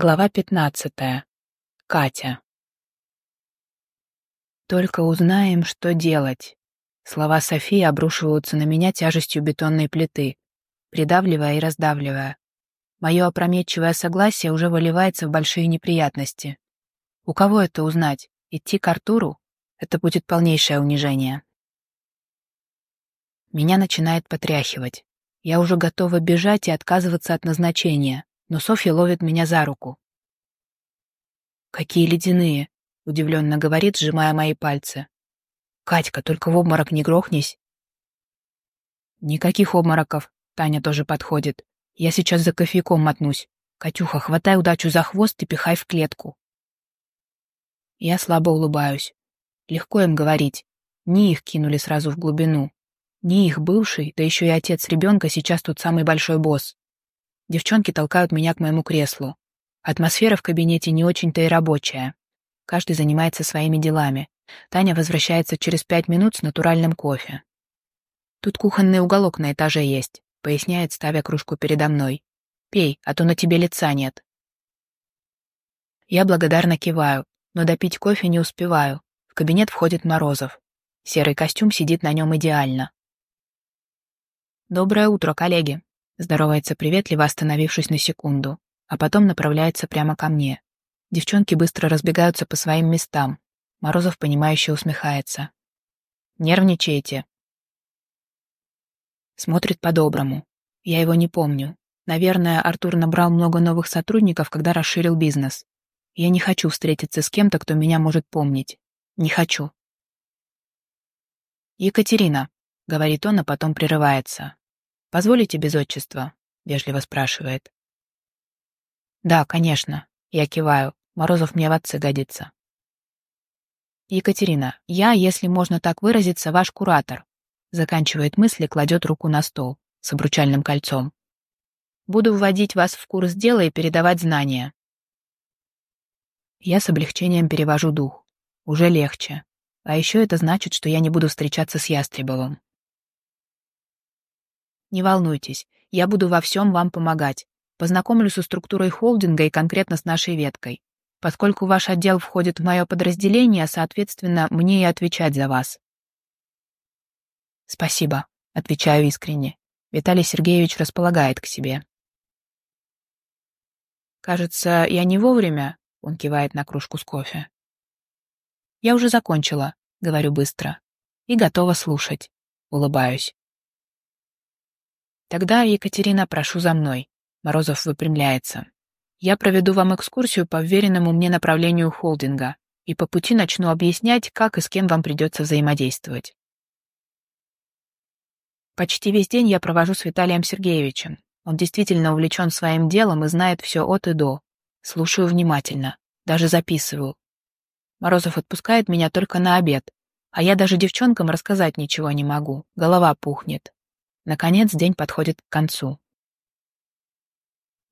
Глава пятнадцатая. Катя. Только узнаем, что делать. Слова Софии обрушиваются на меня тяжестью бетонной плиты, придавливая и раздавливая. Мое опрометчивое согласие уже выливается в большие неприятности. У кого это узнать? Идти к Артуру? Это будет полнейшее унижение. Меня начинает потряхивать. Я уже готова бежать и отказываться от назначения но Софья ловит меня за руку. «Какие ледяные!» — удивленно говорит, сжимая мои пальцы. «Катька, только в обморок не грохнись!» «Никаких обмороков!» — Таня тоже подходит. «Я сейчас за кофейком мотнусь. Катюха, хватай удачу за хвост и пихай в клетку!» Я слабо улыбаюсь. Легко им говорить. Не их кинули сразу в глубину. Не их бывший, да еще и отец ребенка сейчас тот самый большой босс. Девчонки толкают меня к моему креслу. Атмосфера в кабинете не очень-то и рабочая. Каждый занимается своими делами. Таня возвращается через пять минут с натуральным кофе. «Тут кухонный уголок на этаже есть», — поясняет, ставя кружку передо мной. «Пей, а то на тебе лица нет». Я благодарно киваю, но допить кофе не успеваю. В кабинет входит Морозов. Серый костюм сидит на нем идеально. «Доброе утро, коллеги», Здоровается приветливо, остановившись на секунду, а потом направляется прямо ко мне. Девчонки быстро разбегаются по своим местам. Морозов, понимающе усмехается. «Нервничаете?» Смотрит по-доброму. Я его не помню. Наверное, Артур набрал много новых сотрудников, когда расширил бизнес. Я не хочу встретиться с кем-то, кто меня может помнить. Не хочу. «Екатерина», — говорит он, а потом прерывается. «Позволите без отчества?» — вежливо спрашивает. «Да, конечно». Я киваю. Морозов мне в отцы годится. «Екатерина, я, если можно так выразиться, ваш куратор», заканчивает мысли, кладет руку на стол с обручальным кольцом. «Буду вводить вас в курс дела и передавать знания». Я с облегчением перевожу дух. Уже легче. А еще это значит, что я не буду встречаться с Ястребовым. Не волнуйтесь, я буду во всем вам помогать. Познакомлю со структурой холдинга и конкретно с нашей веткой. Поскольку ваш отдел входит в мое подразделение, соответственно, мне и отвечать за вас. Спасибо, отвечаю искренне. Виталий Сергеевич располагает к себе. Кажется, я не вовремя, он кивает на кружку с кофе. Я уже закончила, говорю быстро. И готова слушать. Улыбаюсь. Тогда, Екатерина, прошу за мной. Морозов выпрямляется. Я проведу вам экскурсию по вверенному мне направлению холдинга и по пути начну объяснять, как и с кем вам придется взаимодействовать. Почти весь день я провожу с Виталием Сергеевичем. Он действительно увлечен своим делом и знает все от и до. Слушаю внимательно, даже записываю. Морозов отпускает меня только на обед, а я даже девчонкам рассказать ничего не могу, голова пухнет. Наконец день подходит к концу.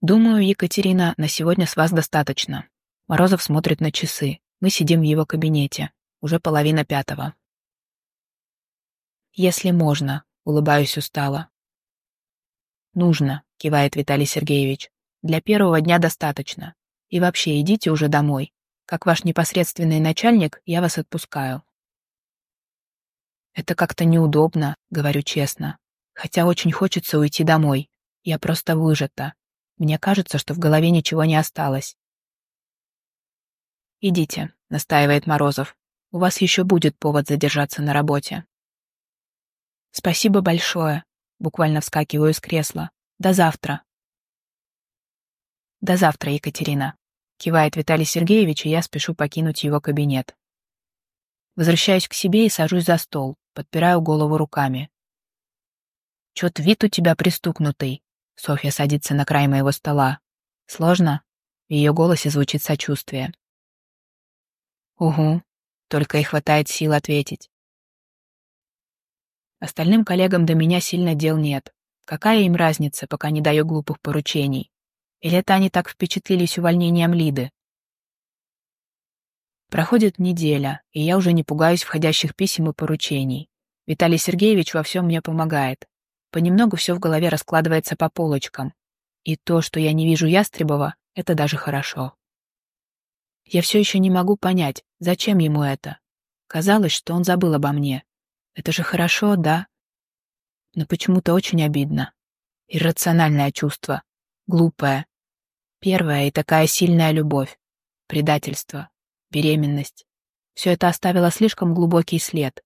«Думаю, Екатерина, на сегодня с вас достаточно». Морозов смотрит на часы. Мы сидим в его кабинете. Уже половина пятого. «Если можно», — улыбаюсь устало. «Нужно», — кивает Виталий Сергеевич. «Для первого дня достаточно. И вообще, идите уже домой. Как ваш непосредственный начальник, я вас отпускаю». «Это как-то неудобно», — говорю честно. Хотя очень хочется уйти домой. Я просто выжата. Мне кажется, что в голове ничего не осталось. «Идите», — настаивает Морозов. «У вас еще будет повод задержаться на работе». «Спасибо большое», — буквально вскакиваю с кресла. «До завтра». «До завтра, Екатерина», — кивает Виталий Сергеевич, и я спешу покинуть его кабинет. Возвращаюсь к себе и сажусь за стол, подпираю голову руками. Чё-то вид у тебя пристукнутый. Софья садится на край моего стола. Сложно? В ее голосе звучит сочувствие. Угу. Только и хватает сил ответить. Остальным коллегам до меня сильно дел нет. Какая им разница, пока не даю глупых поручений? Или это они так впечатлились увольнением Лиды? Проходит неделя, и я уже не пугаюсь входящих писем и поручений. Виталий Сергеевич во всем мне помогает. Понемногу все в голове раскладывается по полочкам. И то, что я не вижу Ястребова, Это даже хорошо. Я все еще не могу понять, зачем ему это. Казалось, что он забыл обо мне. Это же хорошо, да? Но почему-то очень обидно. Иррациональное чувство. Глупое. Первая и такая сильная любовь. Предательство. Беременность. Все это оставило слишком глубокий след.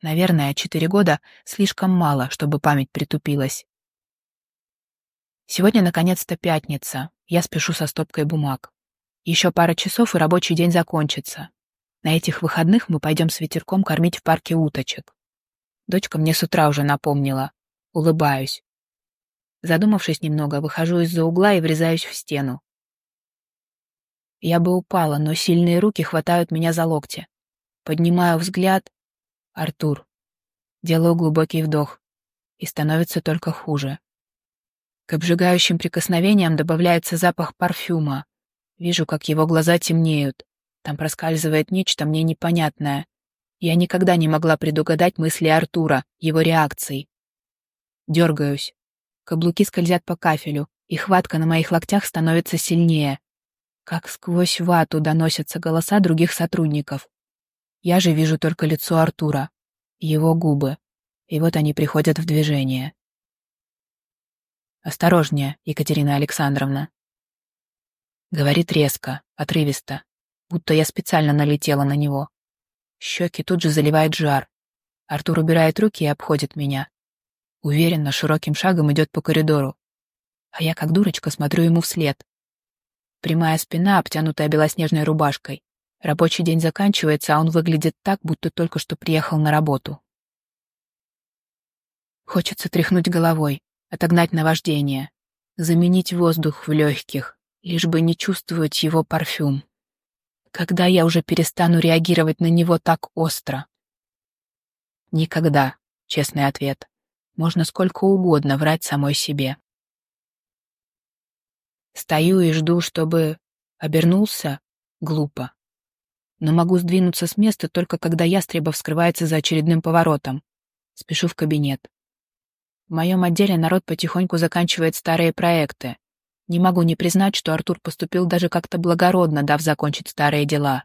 Наверное, четыре года слишком мало, чтобы память притупилась. Сегодня, наконец-то, пятница. Я спешу со стопкой бумаг. Еще пара часов, и рабочий день закончится. На этих выходных мы пойдем с ветерком кормить в парке уточек. Дочка мне с утра уже напомнила. Улыбаюсь. Задумавшись немного, выхожу из-за угла и врезаюсь в стену. Я бы упала, но сильные руки хватают меня за локти. Поднимаю взгляд. Артур. Делаю глубокий вдох. И становится только хуже. К обжигающим прикосновениям добавляется запах парфюма. Вижу, как его глаза темнеют. Там проскальзывает нечто мне непонятное. Я никогда не могла предугадать мысли Артура, его реакции. Дергаюсь. Каблуки скользят по кафелю, и хватка на моих локтях становится сильнее. Как сквозь вату доносятся голоса других сотрудников. Я же вижу только лицо Артура, его губы, и вот они приходят в движение. «Осторожнее, Екатерина Александровна», Говорит резко, отрывисто, будто я специально налетела на него. Щеки тут же заливает жар. Артур убирает руки и обходит меня. Уверенно, широким шагом идет по коридору. А я, как дурочка, смотрю ему вслед. Прямая спина, обтянутая белоснежной рубашкой. Рабочий день заканчивается, а он выглядит так, будто только что приехал на работу. Хочется тряхнуть головой, отогнать наваждение, заменить воздух в легких, лишь бы не чувствовать его парфюм. Когда я уже перестану реагировать на него так остро? Никогда, честный ответ. Можно сколько угодно врать самой себе. Стою и жду, чтобы... Обернулся? Глупо. Но могу сдвинуться с места только когда ястребов скрывается за очередным поворотом. Спешу в кабинет. В моем отделе народ потихоньку заканчивает старые проекты. Не могу не признать, что Артур поступил даже как-то благородно, дав закончить старые дела.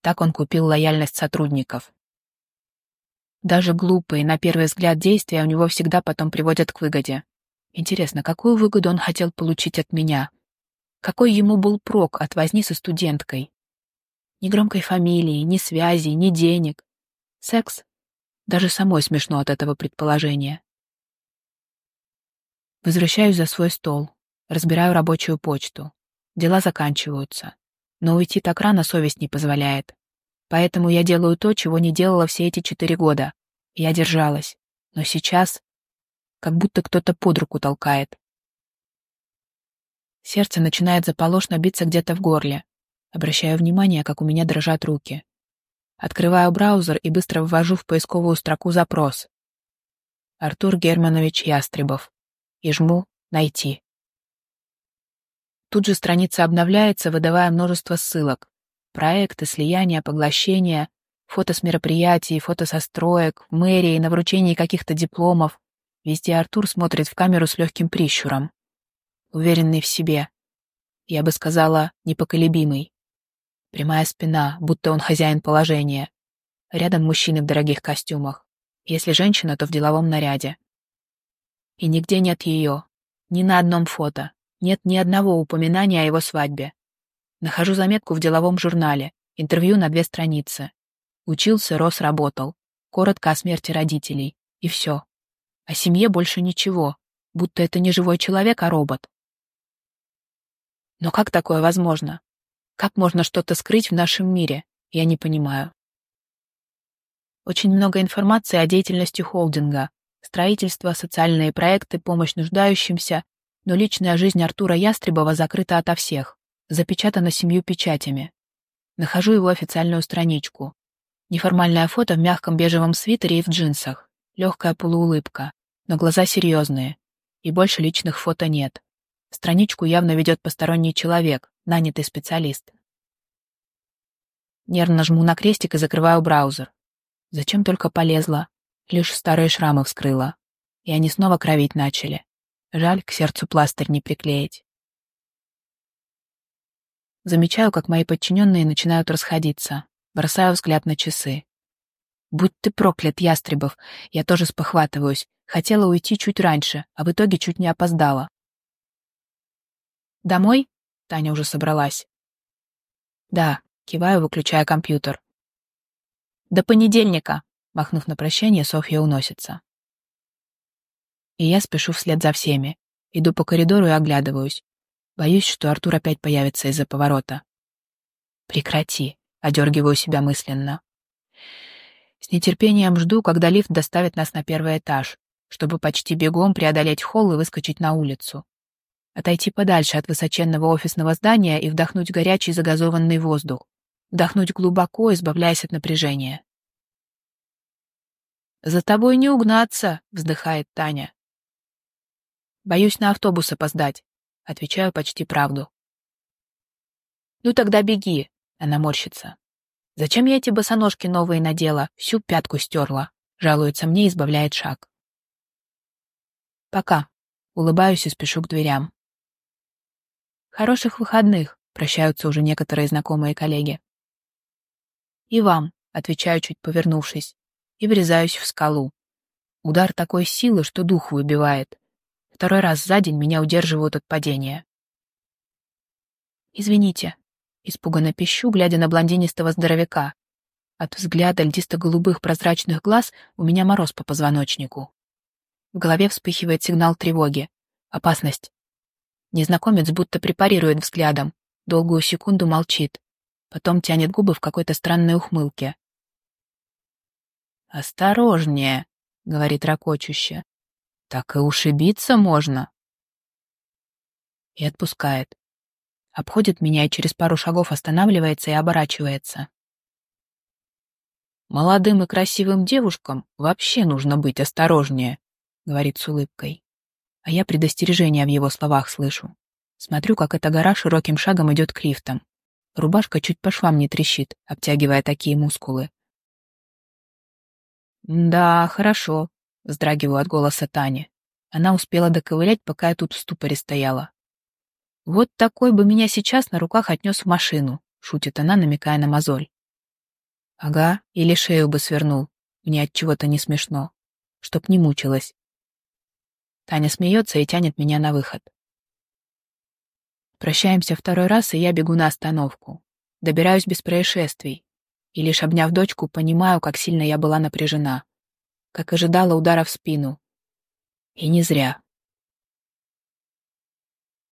Так он купил лояльность сотрудников. Даже глупые, на первый взгляд, действия у него всегда потом приводят к выгоде. Интересно, какую выгоду он хотел получить от меня? Какой ему был прок от возни со студенткой? Ни громкой фамилии, ни связи, ни денег. Секс? Даже самой смешно от этого предположения. Возвращаюсь за свой стол. Разбираю рабочую почту. Дела заканчиваются. Но уйти так рано совесть не позволяет. Поэтому я делаю то, чего не делала все эти четыре года. Я держалась. Но сейчас как будто кто-то под руку толкает. Сердце начинает заполошно биться где-то в горле. Обращаю внимание, как у меня дрожат руки. Открываю браузер и быстро ввожу в поисковую строку запрос. Артур Германович Ястребов. И жму «Найти». Тут же страница обновляется, выдавая множество ссылок. Проекты, слияния, поглощения, фото с мероприятий, фото со строек, в мэрии, на вручении каких-то дипломов. Везде Артур смотрит в камеру с легким прищуром. Уверенный в себе. Я бы сказала, непоколебимый. Прямая спина, будто он хозяин положения. Рядом мужчины в дорогих костюмах. Если женщина, то в деловом наряде. И нигде нет ее. Ни на одном фото. Нет ни одного упоминания о его свадьбе. Нахожу заметку в деловом журнале, интервью на две страницы. Учился, рос, работал. Коротко о смерти родителей. И все. О семье больше ничего, будто это не живой человек, а робот. Но как такое возможно? Как можно что-то скрыть в нашем мире? Я не понимаю. Очень много информации о деятельности холдинга. Строительство, социальные проекты, помощь нуждающимся, но личная жизнь Артура Ястребова закрыта ото всех, запечатана семью печатями. Нахожу его официальную страничку. Неформальное фото в мягком бежевом свитере и в джинсах. Легкая полуулыбка, но глаза серьезные. И больше личных фото нет. Страничку явно ведет посторонний человек, нанятый специалист. Нервно жму на крестик и закрываю браузер. Зачем только полезла? Лишь старые шрамы вскрыла. И они снова кровить начали. Жаль, к сердцу пластырь не приклеить. Замечаю, как мои подчиненные начинают расходиться. Бросаю взгляд на часы. Будь ты проклят, Ястребов. Я тоже спохватываюсь. Хотела уйти чуть раньше, а в итоге чуть не опоздала. «Домой?» — Таня уже собралась. «Да», — киваю, выключая компьютер. «До понедельника!» — махнув на прощание, Софья уносится. И я спешу вслед за всеми. Иду по коридору и оглядываюсь. Боюсь, что Артур опять появится из-за поворота. «Прекрати», — одергиваю себя мысленно. С нетерпением жду, когда лифт доставит нас на первый этаж, чтобы почти бегом преодолеть холл и выскочить на улицу. Отойти подальше от высоченного офисного здания и вдохнуть горячий загазованный воздух. Вдохнуть глубоко, избавляясь от напряжения. «За тобой не угнаться», — вздыхает Таня. «Боюсь на автобус опоздать», — отвечаю почти правду. «Ну тогда беги», — она морщится. «Зачем я эти босоножки новые надела? Всю пятку стерла», — жалуется мне и избавляет шаг. «Пока», — улыбаюсь и спешу к дверям. «Хороших выходных», — прощаются уже некоторые знакомые коллеги. «И вам», — отвечаю, чуть повернувшись, и врезаюсь в скалу. Удар такой силы, что дух выбивает. Второй раз за день меня удерживают от падения. «Извините», Испуганно пищу, глядя на блондинистого здоровяка. От взгляда льдисто-голубых прозрачных глаз у меня мороз по позвоночнику. В голове вспыхивает сигнал тревоги. Опасность. Незнакомец будто препарирует взглядом. Долгую секунду молчит. Потом тянет губы в какой-то странной ухмылке. «Осторожнее», — говорит ракочуще. «Так и ушибиться можно». И отпускает обходит меня и через пару шагов останавливается и оборачивается. «Молодым и красивым девушкам вообще нужно быть осторожнее», — говорит с улыбкой. А я предостережение в его словах слышу. Смотрю, как эта гора широким шагом идет к лифтам. Рубашка чуть по швам не трещит, обтягивая такие мускулы. «Да, хорошо», — вздрагиваю от голоса Тани. Она успела доковылять, пока я тут в ступоре стояла. «Вот такой бы меня сейчас на руках отнес в машину», — шутит она, намекая на мозоль. «Ага, или шею бы свернул. Мне от чего-то не смешно. Чтоб не мучилась». Таня смеется и тянет меня на выход. Прощаемся второй раз, и я бегу на остановку. Добираюсь без происшествий. И лишь обняв дочку, понимаю, как сильно я была напряжена. Как ожидала удара в спину. И не зря.